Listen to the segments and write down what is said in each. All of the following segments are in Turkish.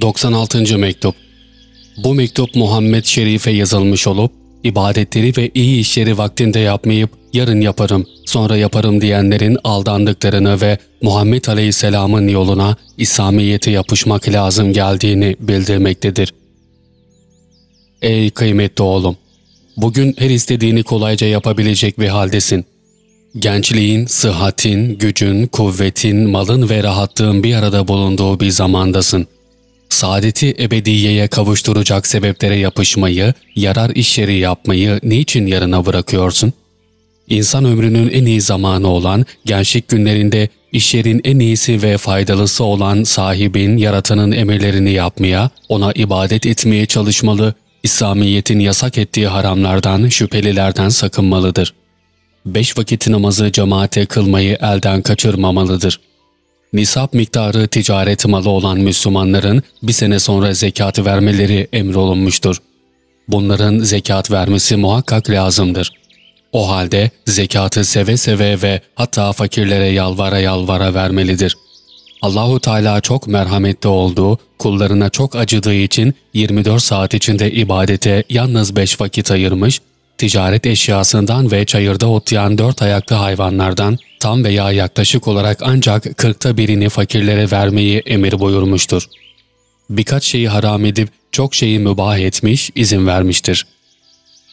96. Mektup Bu mektup Muhammed Şerif'e yazılmış olup, ibadetleri ve iyi işleri vaktinde yapmayıp yarın yaparım, sonra yaparım diyenlerin aldandıklarını ve Muhammed Aleyhisselam'ın yoluna İslamiyet'e yapışmak lazım geldiğini bildirmektedir. Ey kıymetli oğlum! Bugün her istediğini kolayca yapabilecek bir haldesin. Gençliğin, sıhhatin, gücün, kuvvetin, malın ve rahatlığın bir arada bulunduğu bir zamandasın. Saadeti ebediyeye kavuşturacak sebeplere yapışmayı, yarar işleri yapmayı niçin yarına bırakıyorsun? İnsan ömrünün en iyi zamanı olan gençlik günlerinde işlerin en iyisi ve faydalısı olan sahibin, yaratanın emirlerini yapmaya, ona ibadet etmeye çalışmalı, İslamiyet'in yasak ettiği haramlardan, şüphelilerden sakınmalıdır. Beş vakit namazı cemaate kılmayı elden kaçırmamalıdır. Nisap miktarı ticaret malı olan Müslümanların bir sene sonra zekat vermeleri emrolunmuştur. Bunların zekat vermesi muhakkak lazımdır. O halde zekatı seve seve ve hatta fakirlere yalvara yalvara vermelidir. Allahu Teala çok merhametli olduğu, kullarına çok acıdığı için 24 saat içinde ibadete yalnız 5 vakit ayırmış, ticaret eşyasından ve çayırda otlayan dört ayaklı hayvanlardan tam veya yaklaşık olarak ancak kırkta birini fakirlere vermeyi emir buyurmuştur. Birkaç şeyi haram edip çok şeyi mübah etmiş, izin vermiştir.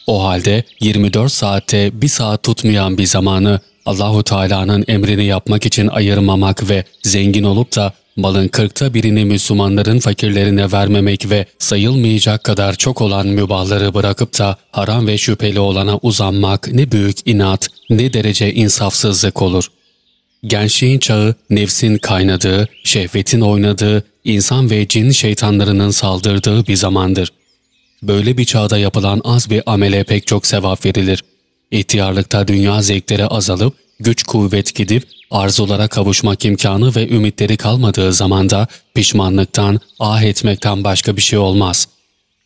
O halde 24 saatte bir saat tutmayan bir zamanı Allahu Teala'nın emrini yapmak için ayırmamak ve zengin olup da malın kırkta birini Müslümanların fakirlerine vermemek ve sayılmayacak kadar çok olan mübahları bırakıp da haram ve şüpheli olana uzanmak ne büyük inat ne derece insafsızlık olur. Gençliğin çağı nefsin kaynadığı, şehvetin oynadığı, insan ve cin şeytanlarının saldırdığı bir zamandır. Böyle bir çağda yapılan az bir amele pek çok sevap verilir. İhtiyarlıkta dünya zevkleri azalıp, güç kuvvet gidip, arzulara kavuşmak imkanı ve ümitleri kalmadığı zamanda pişmanlıktan, ah etmekten başka bir şey olmaz.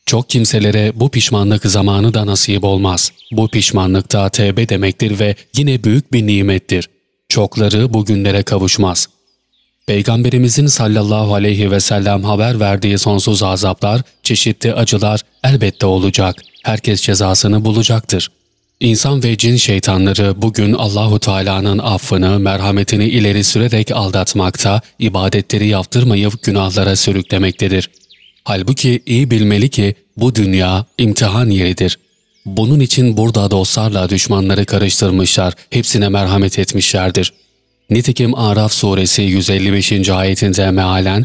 Çok kimselere bu pişmanlık zamanı da nasip olmaz. Bu pişmanlıkta tevbe demektir ve yine büyük bir nimettir. Çokları bu günlere kavuşmaz. Peygamberimizin sallallahu aleyhi ve sellem haber verdiği sonsuz azaplar, çeşitli acılar elbette olacak. Herkes cezasını bulacaktır. İnsan ve cin şeytanları bugün Allahu Teala'nın affını, merhametini ileri sürerek aldatmakta, ibadetleri yaptırmayıp günahlara sürüklemektedir. Halbuki iyi bilmeli ki bu dünya imtihan yeridir. Bunun için burada dostlarla düşmanları karıştırmışlar, hepsine merhamet etmişlerdir. Nitekim Araf suresi 155. ayetinde mealen,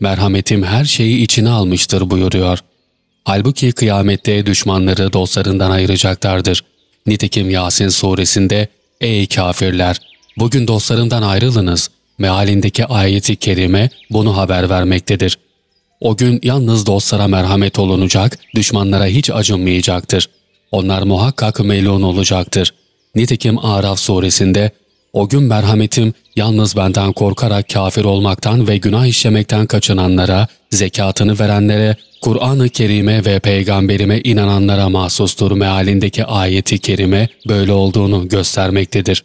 merhametim her şeyi içine almıştır buyuruyor. Halbuki kıyamette düşmanları dostlarından ayıracaklardır. Nitekim Yasin suresinde ''Ey kafirler! Bugün dostlarımdan ayrılınız.'' mealindeki ayeti kerime bunu haber vermektedir. O gün yalnız dostlara merhamet olunacak, düşmanlara hiç acınmayacaktır. Onlar muhakkak melun olacaktır. Nitekim Araf suresinde o gün merhametim yalnız benden korkarak kafir olmaktan ve günah işlemekten kaçınanlara, zekatını verenlere, Kur'an-ı Kerim'e ve peygamberime inananlara mahsustur mealindeki ayeti kerime böyle olduğunu göstermektedir.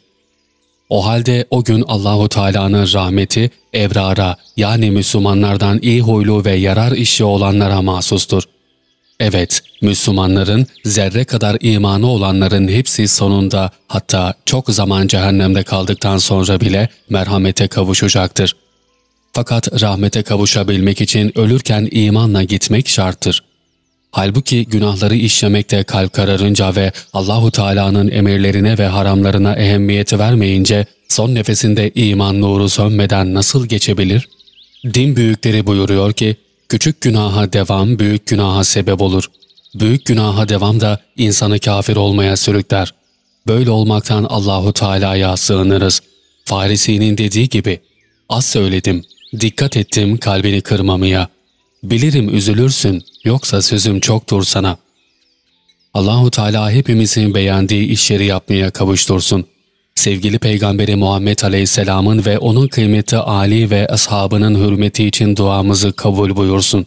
O halde o gün Allahu Teala'nın rahmeti ebrara yani Müslümanlardan iyi huylu ve yarar işi olanlara mahsustur. Evet, Müslümanların zerre kadar imanı olanların hepsi sonunda hatta çok zaman cehennemde kaldıktan sonra bile merhamete kavuşacaktır. Fakat rahmete kavuşabilmek için ölürken imanla gitmek şarttır. Halbuki günahları işlemekte kalp kararınca ve Allahu Teala'nın emirlerine ve haramlarına ehemmiyet vermeyince son nefesinde iman nuru sönmeden nasıl geçebilir? Din büyükleri buyuruyor ki, küçük günaha devam büyük günaha sebep olur. Büyük günaha devam da insanı kafir olmaya sürükler. Böyle olmaktan Allahu Teala'ya sığınırız. Farisi'nin dediği gibi, az söyledim, dikkat ettim kalbini kırmamaya. Bilirim üzülürsün, yoksa sözüm çoktur sana. Allahu Teala hepimizin beğendiği işleri yapmaya kavuştursun. Sevgili Peygamberi Muhammed Aleyhisselam'ın ve onun kıymeti Ali ve ashabının hürmeti için duamızı kabul buyursun.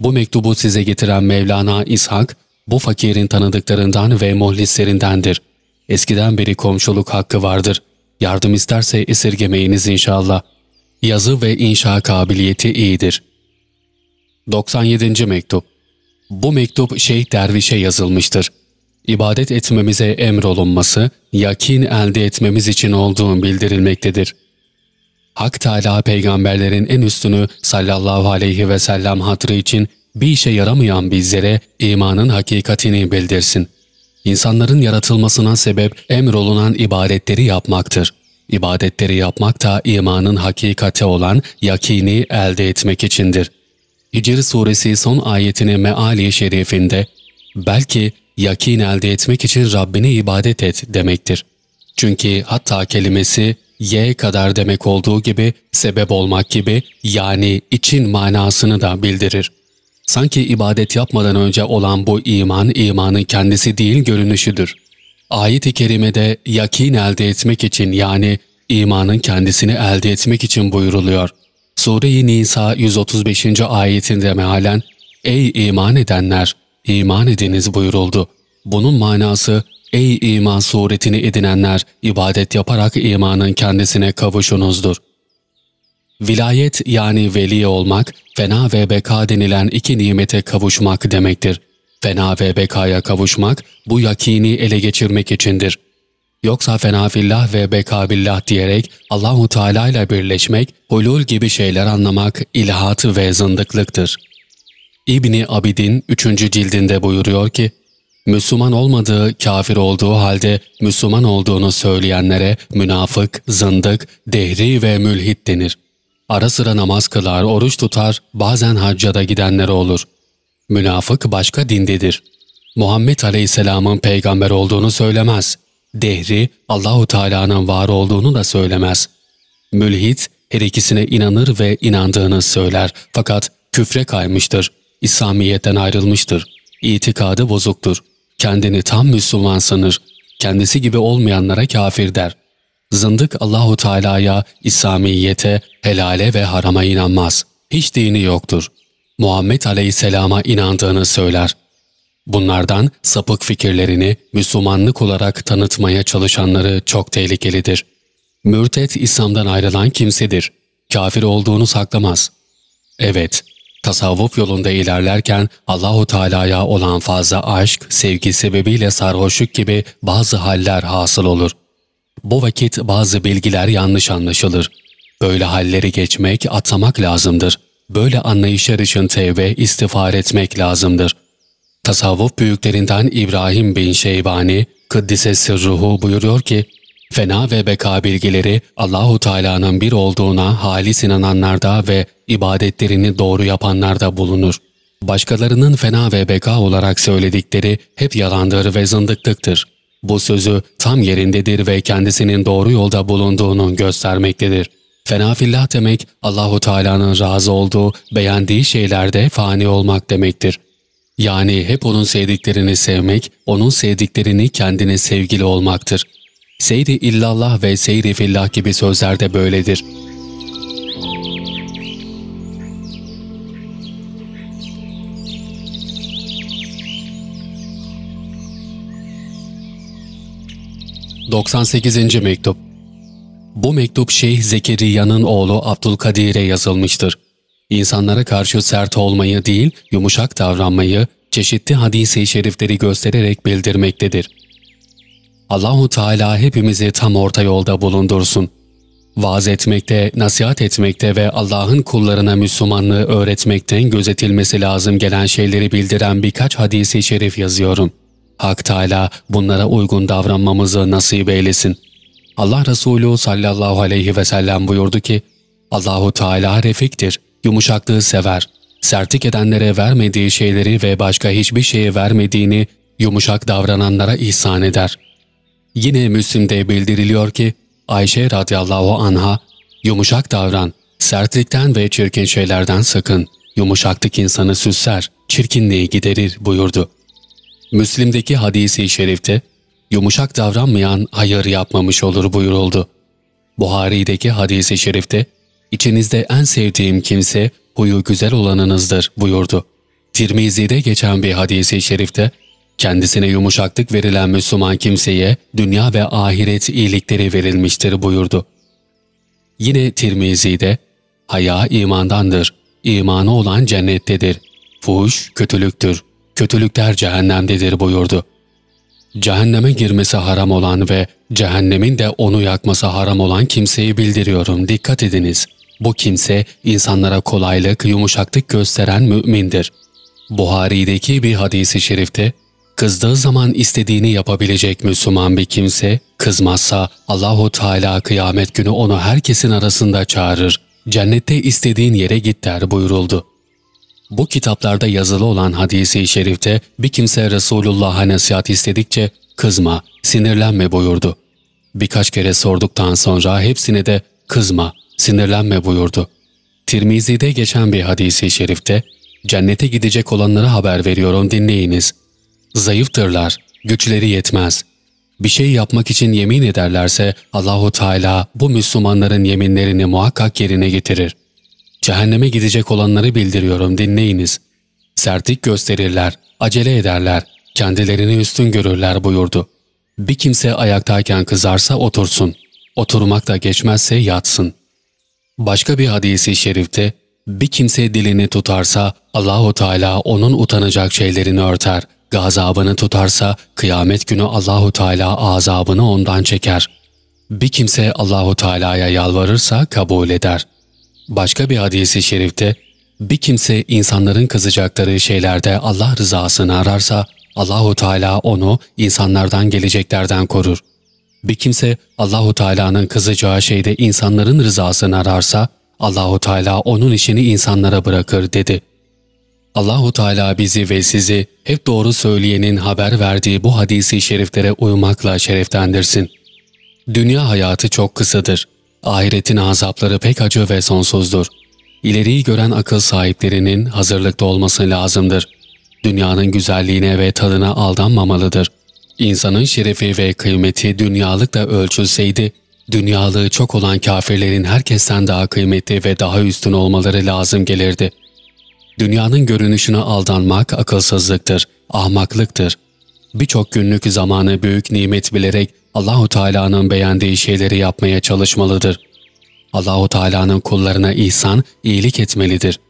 Bu mektubu size getiren Mevlana İshak, bu fakirin tanıdıklarından ve muhlislerindendir. Eskiden beri komşuluk hakkı vardır. Yardım isterse esirgemeyiniz inşallah. Yazı ve inşa kabiliyeti iyidir. 97. Mektup Bu mektup Şeyh Derviş'e yazılmıştır. İbadet etmemize emrolunması, yakin elde etmemiz için olduğu bildirilmektedir. Hak Teala peygamberlerin en üstünü sallallahu aleyhi ve sellem hatırı için bir işe yaramayan bizlere imanın hakikatini bildirsin. İnsanların yaratılmasına sebep emrolunan ibadetleri yapmaktır. İbadetleri yapmak da imanın hakikati olan yakini elde etmek içindir. Hicr suresi son ayetinin meali şerifinde belki yakin elde etmek için Rabbini ibadet et demektir. Çünkü hatta kelimesi ye kadar demek olduğu gibi sebep olmak gibi yani için manasını da bildirir. Sanki ibadet yapmadan önce olan bu iman, imanın kendisi değil görünüşüdür. Ayet-i kerimede yakin elde etmek için yani imanın kendisini elde etmek için buyuruluyor. Sure-i Nisa 135. ayetinde mealen Ey iman edenler! İman ediniz buyuruldu. Bunun manası Ey iman suretini edinenler ibadet yaparak imanın kendisine kavuşunuzdur. Vilayet yani veli olmak, fena ve beka denilen iki nimete kavuşmak demektir. Fena ve bekaya kavuşmak bu yakini ele geçirmek içindir. Yoksa fena fillah ve beka billah diyerek Allahu Teala ile birleşmek, hulul gibi şeyler anlamak ilhatı ve zındıklıktır. İbni Abidin 3. cildinde buyuruyor ki, Müslüman olmadığı, kafir olduğu halde Müslüman olduğunu söyleyenlere münafık, zındık, dehri ve mülhit denir. Ara sıra namaz kılar, oruç tutar, bazen hacca da gidenler olur. Münafık başka dindedir. Muhammed Aleyhisselam'ın peygamber olduğunu söylemez. Dehri Allahu Teala'nın var olduğunu da söylemez. Mülhit her ikisine inanır ve inandığını söyler fakat küfre kaymıştır. İslamiyet'ten ayrılmıştır. İtikadı bozuktur. Kendini tam Müslüman sanır. Kendisi gibi olmayanlara kafir der. Zındık Allahu Teala'ya, İslamiyete, helale ve harama inanmaz. Hiç dini yoktur. Muhammed Aleyhisselam'a inandığını söyler. Bunlardan sapık fikirlerini Müslümanlık olarak tanıtmaya çalışanları çok tehlikelidir. Mürtet İslam'dan ayrılan kimsedir. Kafir olduğunu saklamaz. Evet, tasavvuf yolunda ilerlerken Allahu Teala'ya olan fazla aşk, sevgi sebebiyle sarhoşluk gibi bazı haller hasıl olur. Bu vakit bazı bilgiler yanlış anlaşılır. Böyle halleri geçmek, atlamak lazımdır. Böyle anlayışlar için tevbe, istiğfar etmek lazımdır. Tasavvuf büyüklerinden İbrahim bin Şeybani, Kıddise Sırruhu buyuruyor ki, Fena ve beka bilgileri Allahu Teala'nın bir olduğuna halis inananlarda ve ibadetlerini doğru yapanlarda bulunur. Başkalarının fena ve beka olarak söyledikleri hep yalandır ve zındıklıktır. Bu sözü tam yerindedir ve kendisinin doğru yolda bulunduğunu göstermektedir. Fena fillah demek Allahu Teala'nın razı olduğu, beğendiği şeylerde fani olmak demektir. Yani hep onun sevdiklerini sevmek, onun sevdiklerini kendine sevgili olmaktır. Seyri illallah ve seyri fillah gibi sözler de böyledir. ...98. Mektup Bu mektup Şeyh Zekeriya'nın oğlu Abdülkadir'e yazılmıştır. İnsanlara karşı sert olmayı değil, yumuşak davranmayı, çeşitli hadis-i şerifleri göstererek bildirmektedir. Allahu Teala hepimizi tam orta yolda bulundursun. Vaaz etmekte, nasihat etmekte ve Allah'ın kullarına Müslümanlığı öğretmekten gözetilmesi lazım gelen şeyleri bildiren birkaç hadisi şerif yazıyorum. Hak Teala bunlara uygun davranmamızı nasip eylesin. Allah Resulü sallallahu aleyhi ve sellem buyurdu ki, Allahu Teala refiktir, yumuşaklığı sever. Sertlik edenlere vermediği şeyleri ve başka hiçbir şeye vermediğini yumuşak davrananlara ihsan eder. Yine Müslim'de bildiriliyor ki Ayşe radıyallahu anha yumuşak davran, sertlikten ve çirkin şeylerden sakın, yumuşaklık insanı süsler, çirkinliği giderir buyurdu. Müslim'deki hadisi şerifte yumuşak davranmayan hayır yapmamış olur buyuruldu. Buhari'deki hadisi şerifte içinizde en sevdiğim kimse huyu güzel olanınızdır buyurdu. Tirmizi'de geçen bir hadisi şerifte Kendisine yumuşaklık verilen Müslüman kimseye dünya ve ahiret iyilikleri verilmiştir buyurdu. Yine Tirmizi'de, haya imandandır, imanı olan cennettedir. Fuhuş kötülüktür. Kötülükler cehennemdedir buyurdu. Cehenneme girmesi haram olan ve cehennemin de onu yakması haram olan kimseyi bildiriyorum. Dikkat ediniz. Bu kimse insanlara kolaylık, yumuşaklık gösteren mümindir. Buhari'deki bir hadisi şerifte, kızdığı zaman istediğini yapabilecek Müslüman bir kimse, kızmazsa Allahu Teala kıyamet günü onu herkesin arasında çağırır. Cennette istediğin yere git der buyuruldu. Bu kitaplarda yazılı olan hadisi şerifte bir kimse Resulullah'a nasihat istedikçe kızma, sinirlenme buyurdu. Birkaç kere sorduktan sonra hepsine de kızma, sinirlenme buyurdu. Tirmizi'de geçen bir hadisi şerifte cennete gidecek olanlara haber veriyorum dinleyiniz. Zayıftırlar, güçleri yetmez. Bir şey yapmak için yemin ederlerse Allahu Teala bu Müslümanların yeminlerini muhakkak yerine getirir. Cehenneme gidecek olanları bildiriyorum dinleyiniz. Sertlik gösterirler, acele ederler, kendilerini üstün görürler buyurdu. Bir kimse ayaktayken kızarsa otursun, oturmak da geçmezse yatsın. Başka bir hadisi şerifte bir kimse dilini tutarsa Allahu Teala onun utanacak şeylerini örter. Gazabını tutarsa kıyamet günü Allahu Teala azabını ondan çeker. Bir kimse Allahu Teala'ya yalvarırsa kabul eder. Başka bir hadisi şerifte bir kimse insanların kızacakları şeylerde Allah rızasını ararsa Allahu Teala onu insanlardan geleceklerden korur. Bir kimse Allahu Teala'nın kızacağı şeyde insanların rızasını ararsa Allahu Teala onun işini insanlara bırakır dedi. Allahu Teala bizi ve sizi hep doğru söyleyenin haber verdiği bu hadisi şeriflere uymakla şereflendirsin. Dünya hayatı çok kısadır. Ahiretin azapları pek acı ve sonsuzdur. İleriyi gören akıl sahiplerinin hazırlıkta olması lazımdır. Dünyanın güzelliğine ve tadına aldanmamalıdır. İnsanın şerefi ve kıymeti dünyalıkla ölçülseydi, dünyalığı çok olan kafirlerin herkesten daha kıymetli ve daha üstün olmaları lazım gelirdi. Dünyanın görünüşüne aldanmak akılsızlıktır, ahmaklıktır. Birçok günlük zamanı büyük nimet bilerek Allahu Teala'nın beğendiği şeyleri yapmaya çalışmalıdır. Allahu Teala'nın kullarına ihsan, iyilik etmelidir.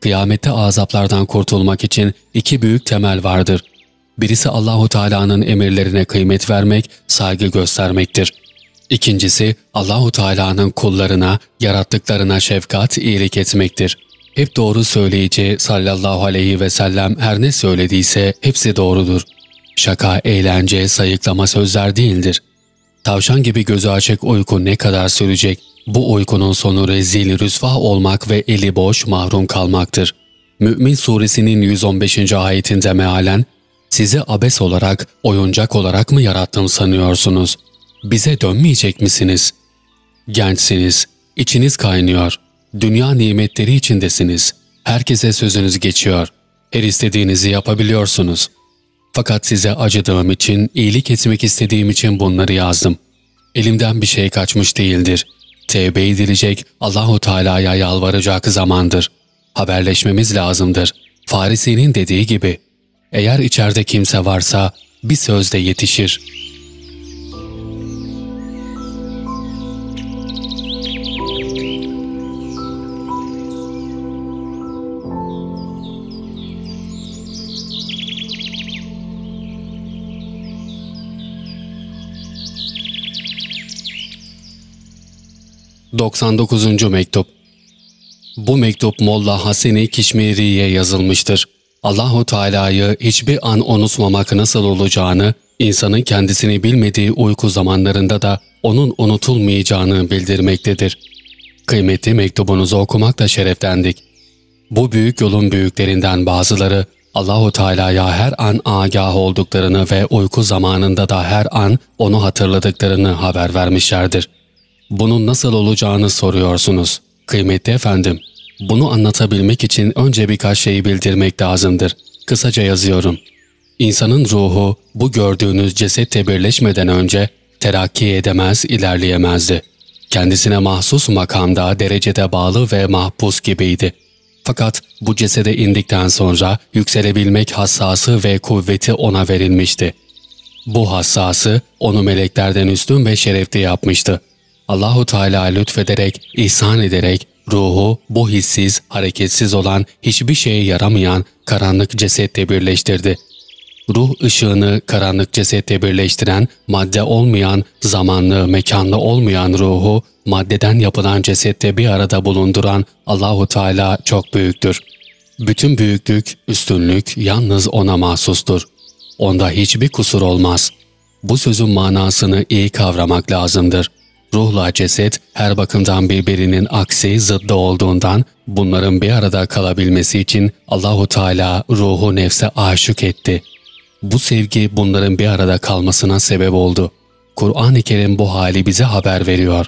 Kıyamette azaplardan kurtulmak için iki büyük temel vardır. Birisi Allahu Teala'nın emirlerine kıymet vermek, saygı göstermektir. İkincisi Allahu Teala'nın kullarına, yarattıklarına şefkat, iyilik etmektir. Hep doğru söyleyici sallallahu aleyhi ve sellem her ne söylediyse hepsi doğrudur. Şaka, eğlence, sayıklama sözler değildir. Tavşan gibi gözü açık uyku ne kadar sürecek? Bu uykunun sonu rezil, rüsva olmak ve eli boş mahrum kalmaktır. Mü'min suresinin 115. ayetinde mealen, sizi abes olarak, oyuncak olarak mı yarattım sanıyorsunuz? Bize dönmeyecek misiniz? Gençsiniz, içiniz kaynıyor, dünya nimetleri içindesiniz. Herkese sözünüz geçiyor, her istediğinizi yapabiliyorsunuz.'' Fakat size acıdığım için, iyilik etmek istediğim için bunları yazdım. Elimden bir şey kaçmış değildir. Tevbe edilecek, Allahu Teala'ya yalvaracak zamandır. Haberleşmemiz lazımdır. Farisi'nin dediği gibi, eğer içeride kimse varsa bir sözde yetişir.'' 99. Mektup Bu mektup Molla Haseni Kişmiri'ye yazılmıştır. Allahu Teala'yı hiçbir an unutmamak nasıl olacağını, insanın kendisini bilmediği uyku zamanlarında da onun unutulmayacağını bildirmektedir. Kıymetli mektubunuzu okumakla şereflendik. Bu büyük yolun büyüklerinden bazıları Allahu Teala'ya her an agah olduklarını ve uyku zamanında da her an onu hatırladıklarını haber vermişlerdir. Bunun nasıl olacağını soruyorsunuz. Kıymetli efendim, bunu anlatabilmek için önce birkaç şeyi bildirmek lazımdır. Kısaca yazıyorum. İnsanın ruhu bu gördüğünüz cesetle birleşmeden önce terakki edemez, ilerleyemezdi. Kendisine mahsus makamda, derecede bağlı ve mahpus gibiydi. Fakat bu cesede indikten sonra yükselebilmek hassası ve kuvveti ona verilmişti. Bu hassası onu meleklerden üstün ve şerefli yapmıştı. Allahu Teala lütfederek, ihsan ederek ruhu bu hissiz, hareketsiz olan, hiçbir şeye yaramayan karanlık cesetle birleştirdi. Ruh ışığını karanlık cesetle birleştiren, madde olmayan, zamanlı, mekanlı olmayan ruhu, maddeden yapılan cesette bir arada bulunduran Allahu Teala çok büyüktür. Bütün büyüklük, üstünlük yalnız O'na mahsustur. Onda hiçbir kusur olmaz. Bu sözün manasını iyi kavramak lazımdır. Ruhla ceset her bakımdan birbirinin aksi, zıddı olduğundan bunların bir arada kalabilmesi için Allahu Teala ruhu nefse aşık etti. Bu sevgi bunların bir arada kalmasına sebep oldu. Kur'an-ı Kerim bu hali bize haber veriyor.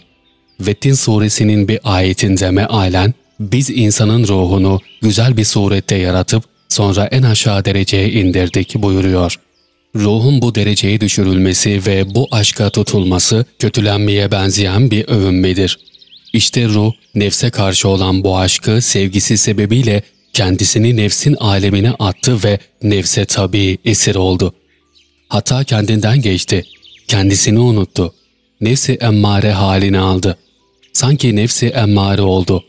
Vettin suresinin bir ayetinde mealen, biz insanın ruhunu güzel bir surette yaratıp sonra en aşağı dereceye indirdik buyuruyor. Ruhun bu dereceye düşürülmesi ve bu aşka tutulması kötülenmeye benzeyen bir övünmedir. İşte ruh, nefse karşı olan bu aşkı sevgisi sebebiyle kendisini nefsin alemine attı ve nefse tabi esir oldu. Hatta kendinden geçti, kendisini unuttu. Nefsi emmare halini aldı. Sanki nefsi emmare oldu.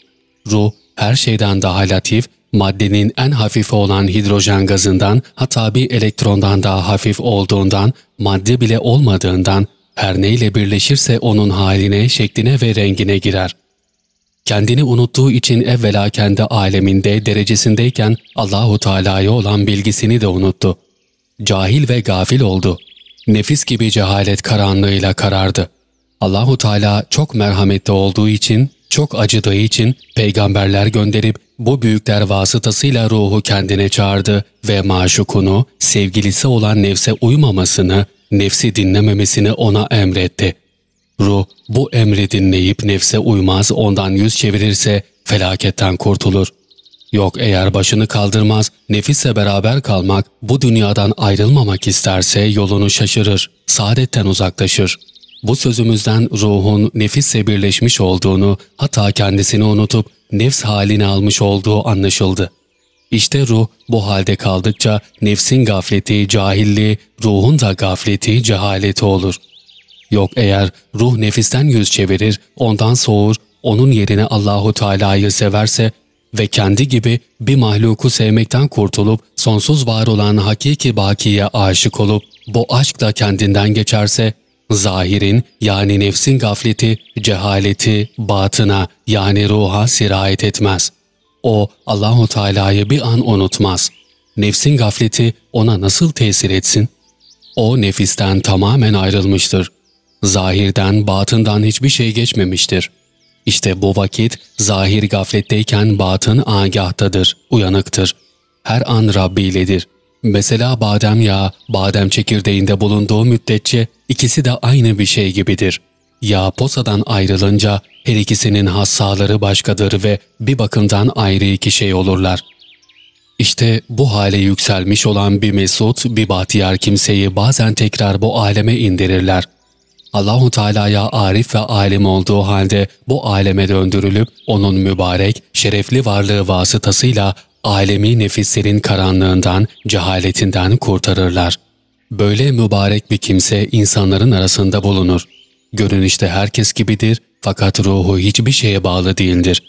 Ruh her şeyden daha latif, maddenin en hafifi olan hidrojen gazından hatta bir elektrondan daha hafif olduğundan, madde bile olmadığından her neyle birleşirse onun haline, şekline ve rengine girer. Kendini unuttuğu için evvela kendi aleminde derecesindeyken Allahu Teala'ya olan bilgisini de unuttu. Cahil ve gafil oldu. Nefis gibi cehalet karanlığıyla karardı. Allahu Teala çok merhametli olduğu için, çok acıdığı için peygamberler gönderip bu büyükler vasıtasıyla ruhu kendine çağırdı ve maşukunu, sevgilisi olan nefse uymamasını, nefsi dinlememesini ona emretti. Ruh bu emri dinleyip nefse uymaz ondan yüz çevirirse felaketten kurtulur. Yok eğer başını kaldırmaz, nefisle beraber kalmak, bu dünyadan ayrılmamak isterse yolunu şaşırır, saadetten uzaklaşır. Bu sözümüzden ruhun nefisle birleşmiş olduğunu, hatta kendisini unutup nefs halini almış olduğu anlaşıldı. İşte ruh bu halde kaldıkça nefsin gafleti, cahilliği, ruhun da gafleti, cehaleti olur. Yok eğer ruh nefisten yüz çevirir, ondan soğur, onun yerine Allahu Teala'yı severse ve kendi gibi bir mahluku sevmekten kurtulup sonsuz var olan hakiki bakiye aşık olup bu aşkla kendinden geçerse zahirin yani nefsin gafleti, cehaleti, batına yani ruha sirayet etmez. O Allahu Teala'yı bir an unutmaz. Nefsin gafleti ona nasıl tesir etsin? O nefisten tamamen ayrılmıştır. Zahirden, batından hiçbir şey geçmemiştir. İşte bu vakit zahir gafletteyken batın agahtadır, uyanıktır. Her an Rabbi iledir. Mesela badem yağı, badem çekirdeğinde bulunduğu müddetçe ikisi de aynı bir şey gibidir. Yağ posadan ayrılınca her ikisinin hassaları başkadır ve bir bakımdan ayrı iki şey olurlar. İşte bu hale yükselmiş olan bir mesut, bir bahtiyar kimseyi bazen tekrar bu aleme indirirler. Allahu Teala'ya arif ve alim olduğu halde bu aleme döndürülüp onun mübarek, şerefli varlığı vasıtasıyla alemi nefislerin karanlığından, cehaletinden kurtarırlar. Böyle mübarek bir kimse insanların arasında bulunur. Görünüşte herkes gibidir fakat ruhu hiçbir şeye bağlı değildir.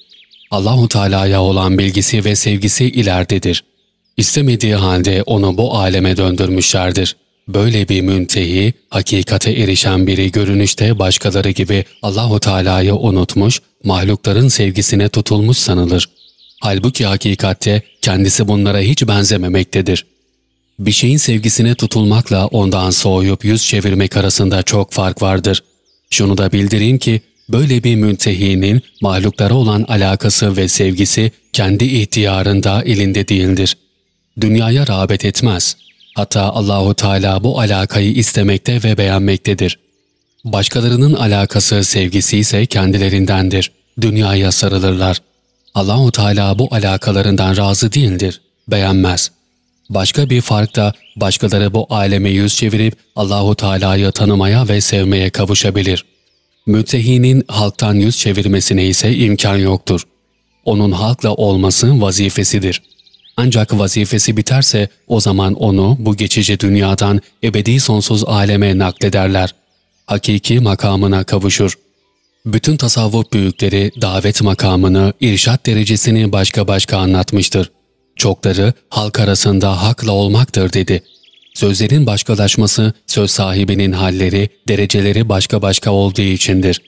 Allahu Teala'ya olan bilgisi ve sevgisi ileridedir. İstemediği halde onu bu aleme döndürmüşlerdir. Böyle bir müntehi, hakikate erişen biri görünüşte başkaları gibi Allahu Teala'yı unutmuş, mahlukların sevgisine tutulmuş sanılır. Halbuki hakikatte kendisi bunlara hiç benzememektedir. Bir şeyin sevgisine tutulmakla ondan soğuyup yüz çevirmek arasında çok fark vardır. Şunu da bildireyim ki böyle bir müntehinin mahluklara olan alakası ve sevgisi kendi ihtiyarında elinde değildir. Dünyaya rağbet etmez. Hatta Allahu Teala bu alakayı istemekte ve beğenmektedir. Başkalarının alakası, sevgisi ise kendilerindendir. Dünyaya sarılırlar. Allahu Teala bu alakalarından razı değildir, beğenmez. Başka bir fark da başkaları bu aleme yüz çevirip Allahu Teala'yı tanımaya ve sevmeye kavuşabilir. Müttehinin halktan yüz çevirmesine ise imkan yoktur. Onun halkla olması vazifesidir. Ancak vazifesi biterse o zaman onu bu geçici dünyadan ebedi sonsuz aleme naklederler. Hakiki makamına kavuşur. Bütün tasavvuf büyükleri davet makamını, irşat derecesini başka başka anlatmıştır. Çokları halk arasında hakla olmaktır dedi. Sözlerin başkalaşması, söz sahibinin halleri, dereceleri başka başka olduğu içindir.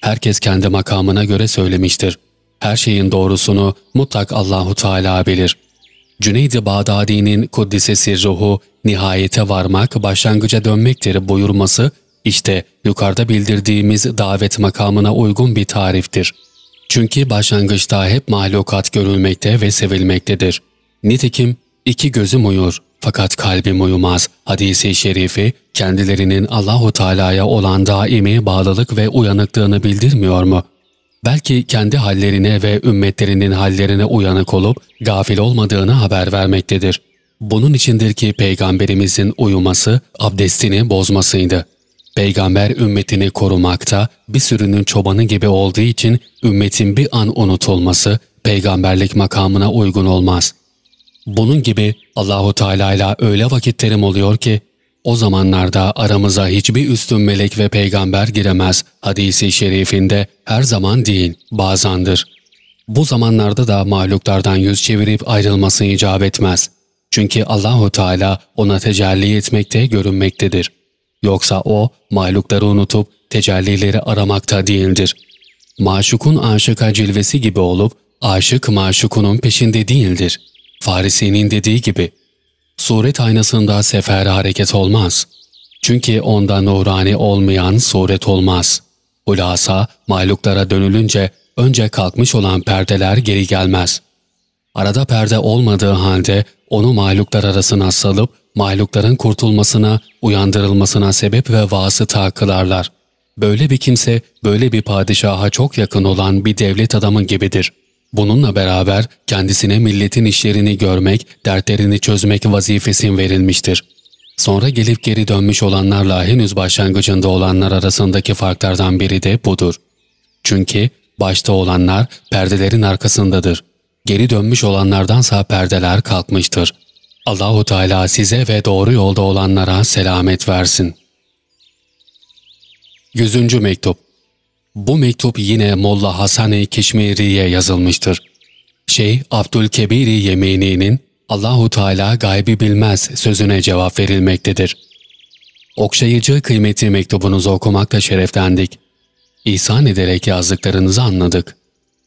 Herkes kendi makamına göre söylemiştir. Her şeyin doğrusunu mutlak Allahu Teala bilir. Cüneyd-i Bağdadi'nin Kuddisesi ruhu nihayete varmak, başlangıca dönmektir buyurması, işte yukarıda bildirdiğimiz davet makamına uygun bir tariftir. Çünkü başlangıçta hep mahlukat görülmekte ve sevilmektedir. Nitekim iki gözüm uyur fakat kalbim uyumaz hadisi şerifi kendilerinin Allahu Teala'ya olan daimi bağlılık ve uyanıklığını bildirmiyor mu? Belki kendi hallerine ve ümmetlerinin hallerine uyanık olup gafil olmadığını haber vermektedir. Bunun içindir ki Peygamberimizin uyuması abdestini bozmasıydı. Peygamber ümmetini korumakta bir sürünün çobanı gibi olduğu için ümmetin bir an unutulması peygamberlik makamına uygun olmaz. Bunun gibi Allahu Teala ile öyle vakitlerim oluyor ki o zamanlarda aramıza hiçbir üstün melek ve peygamber giremez hadisi şerifinde her zaman değil bazandır. Bu zamanlarda da mahluklardan yüz çevirip ayrılması icap etmez. Çünkü Allahu Teala ona tecelli etmekte görünmektedir. Yoksa o mahlukları unutup tecellileri aramakta değildir. Maşukun aşıka cilvesi gibi olup aşık maşukunun peşinde değildir. Farisi'nin dediği gibi suret aynasında sefer hareket olmaz. Çünkü onda nurani olmayan suret olmaz. Hulasa mahluklara dönülünce önce kalkmış olan perdeler geri gelmez. Arada perde olmadığı halde onu mahluklar arasına salıp mahlukların kurtulmasına, uyandırılmasına sebep ve vasıta kılarlar. Böyle bir kimse, böyle bir padişaha çok yakın olan bir devlet adamı gibidir. Bununla beraber kendisine milletin işlerini görmek, dertlerini çözmek vazifesi verilmiştir. Sonra gelip geri dönmüş olanlarla henüz başlangıcında olanlar arasındaki farklardan biri de budur. Çünkü başta olanlar perdelerin arkasındadır. Geri dönmüş olanlardansa perdeler kalkmıştır. Allahu Teala size ve doğru yolda olanlara selamet versin. 100. Mektup Bu mektup yine Molla Hasan-ı Keşmiri'ye yazılmıştır. Şeyh Abdülkebir Yemeni'nin Allahu Teala gaybi bilmez sözüne cevap verilmektedir. Okşayıcı kıymeti mektubunuzu okumakla şereflendik. İhsan ederek yazdıklarınızı anladık.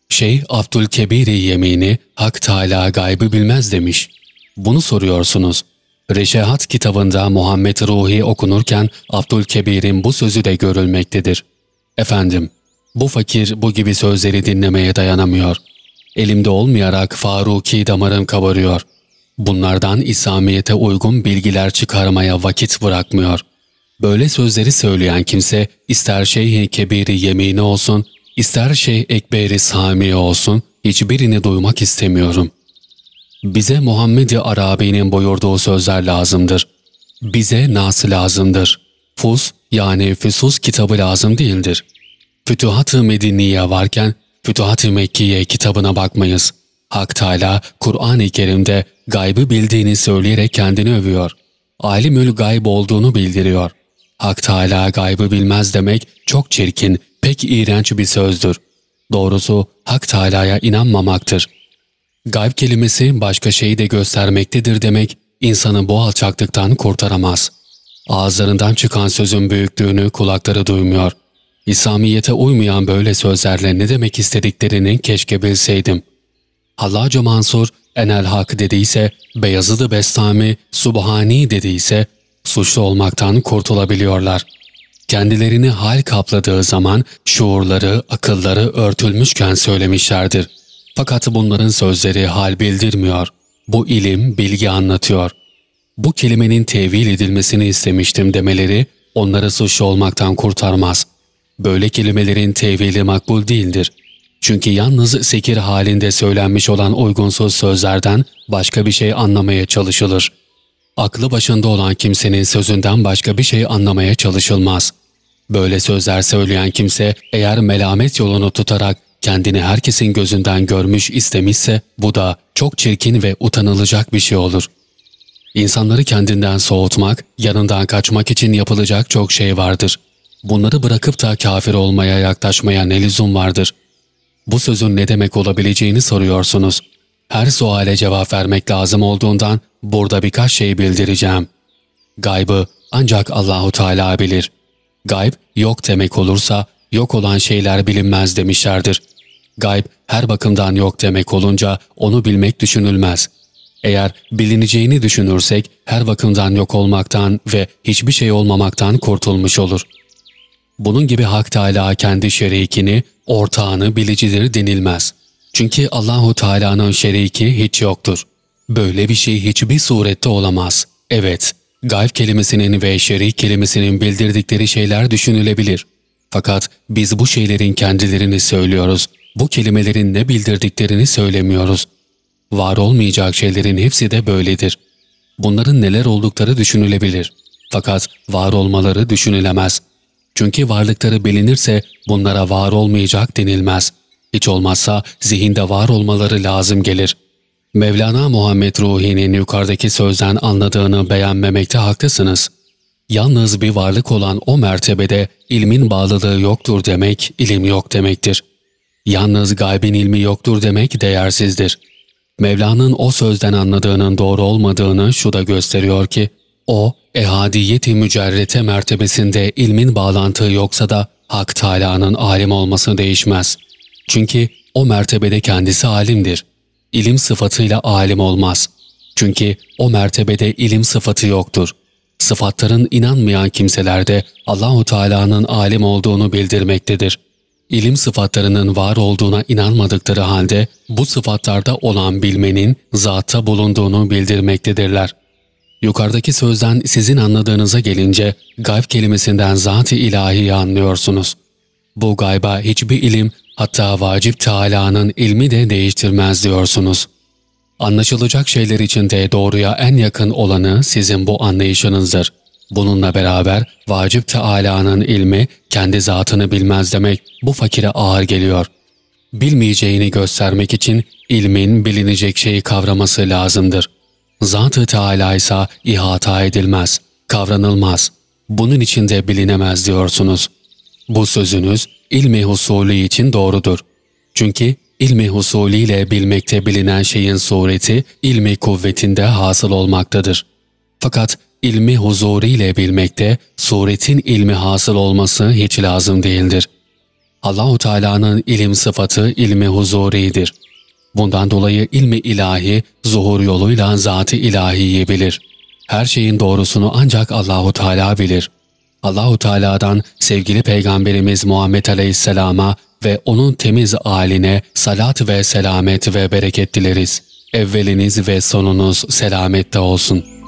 Şeyh Abdülkebir Yemini Hak Teala gaybı bilmez demiş. Bunu soruyorsunuz. Reşehat kitabında Muhammed Ruhi okunurken Abdülkebir'in bu sözü de görülmektedir. Efendim, bu fakir bu gibi sözleri dinlemeye dayanamıyor. Elimde olmayarak Faruki damarım kabarıyor. Bunlardan İslamiyet'e uygun bilgiler çıkarmaya vakit bırakmıyor. Böyle sözleri söyleyen kimse ister Şeyh-i Kebiri yemini olsun, ister Şeyh Ekberi Sami olsun hiçbirini duymak istemiyorum. Bize Muhammed-i Arabi'nin buyurduğu sözler lazımdır. Bize nas lazımdır. Fus yani Füsus kitabı lazım değildir. Fütuhat-ı Mediniye varken Fütuhat-ı Mekkiye kitabına bakmayız. Hak Teala Kur'an-ı Kerim'de gaybı bildiğini söyleyerek kendini övüyor. Alimül gayb olduğunu bildiriyor. Hak Teala gaybı bilmez demek çok çirkin, pek iğrenç bir sözdür. Doğrusu Hak Teala'ya inanmamaktır. Gayb kelimesi başka şeyi de göstermektedir demek insanı bu alçaklıktan kurtaramaz. Ağızlarından çıkan sözün büyüklüğünü kulakları duymuyor. İslamiyete uymayan böyle sözlerle ne demek istediklerini keşke bilseydim. Hallacı Mansur enel hak dediyse, Beyazıdı Bestami Subhani dediyse, suçlu olmaktan kurtulabiliyorlar. Kendilerini hal kapladığı zaman şuurları, akılları örtülmüşken söylemişlerdir. Fakat bunların sözleri hal bildirmiyor. Bu ilim, bilgi anlatıyor. Bu kelimenin tevil edilmesini istemiştim demeleri onları suçlu olmaktan kurtarmaz. Böyle kelimelerin tevili makbul değildir. Çünkü yalnız sekir halinde söylenmiş olan uygunsuz sözlerden başka bir şey anlamaya çalışılır. Aklı başında olan kimsenin sözünden başka bir şey anlamaya çalışılmaz. Böyle sözler söyleyen kimse eğer melamet yolunu tutarak kendini herkesin gözünden görmüş istemişse bu da çok çirkin ve utanılacak bir şey olur. İnsanları kendinden soğutmak, yanından kaçmak için yapılacak çok şey vardır. bunları bırakıp da kafir olmaya yaklaşmaya ne lüzum vardır? Bu sözün ne demek olabileceğini soruyorsunuz. Her suale cevap vermek lazım olduğundan burada birkaç şey bildireceğim. Gaybı ancak Allahu Teala bilir. Gayb yok demek olursa yok olan şeyler bilinmez demişlerdir. Gayb her bakımdan yok demek olunca onu bilmek düşünülmez. Eğer bilineceğini düşünürsek her bakımdan yok olmaktan ve hiçbir şey olmamaktan kurtulmuş olur. Bunun gibi Hak Teala kendi şerikini, ortağını bilicidir denilmez. Çünkü Allahu Teala'nın şeriki hiç yoktur. Böyle bir şey hiçbir surette olamaz. Evet, gayb kelimesinin ve şerik kelimesinin bildirdikleri şeyler düşünülebilir. Fakat biz bu şeylerin kendilerini söylüyoruz. Bu kelimelerin ne bildirdiklerini söylemiyoruz. Var olmayacak şeylerin hepsi de böyledir. Bunların neler oldukları düşünülebilir. Fakat var olmaları düşünülemez. Çünkü varlıkları bilinirse bunlara var olmayacak denilmez. Hiç olmazsa zihinde var olmaları lazım gelir. Mevlana Muhammed Ruhi'nin yukarıdaki sözden anladığını beğenmemekte haklısınız. Yalnız bir varlık olan o mertebede ilmin bağlılığı yoktur demek, ilim yok demektir. Yalnız gaybin ilmi yoktur demek değersizdir. Mevla'nın o sözden anladığının doğru olmadığını şu da gösteriyor ki, o, ehadiyeti mücerrete mertebesinde ilmin bağlantığı yoksa da Hak Teâlâ'nın alim olması değişmez. Çünkü o mertebede kendisi alimdir. İlim sıfatıyla alim olmaz. Çünkü o mertebede ilim sıfatı yoktur. Sıfatların inanmayan kimselerde Allahu Teala'nın alim olduğunu bildirmektedir. İlim sıfatlarının var olduğuna inanmadıkları halde bu sıfatlarda olan bilmenin zatta bulunduğunu bildirmektedirler. Yukarıdaki sözden sizin anladığınıza gelince gayb kelimesinden zat-ı ilahiyi anlıyorsunuz. Bu gayba hiçbir ilim hatta vacip Teala'nın ilmi de değiştirmez diyorsunuz. Anlaşılacak şeyler içinde doğruya en yakın olanı sizin bu anlayışınızdır. Bununla beraber vacip Teala'nın ilmi kendi zatını bilmez demek bu fakire ağır geliyor. Bilmeyeceğini göstermek için ilmin bilinecek şeyi kavraması lazımdır. Zat-ı Teala ise ihata edilmez, kavranılmaz. Bunun içinde bilinemez diyorsunuz. Bu sözünüz ilmi husulü için doğrudur. Çünkü ilmi husulüyle bilmekte bilinen şeyin sureti ilmi kuvvetinde hasıl olmaktadır. Fakat ilmi huzuriyle bilmekte suretin ilmi hasıl olması hiç lazım değildir. Allahu Teala'nın ilim sıfatı ilmi huzuridir. Bundan dolayı ilmi ilahi zuhur yoluyla zatı ilahiyi bilir. Her şeyin doğrusunu ancak Allahu Teala bilir. Allahu Teala'dan sevgili peygamberimiz Muhammed Aleyhisselam'a ve onun temiz aline salat ve selamet ve bereket dileriz. Evveliniz ve sonunuz selamette olsun.''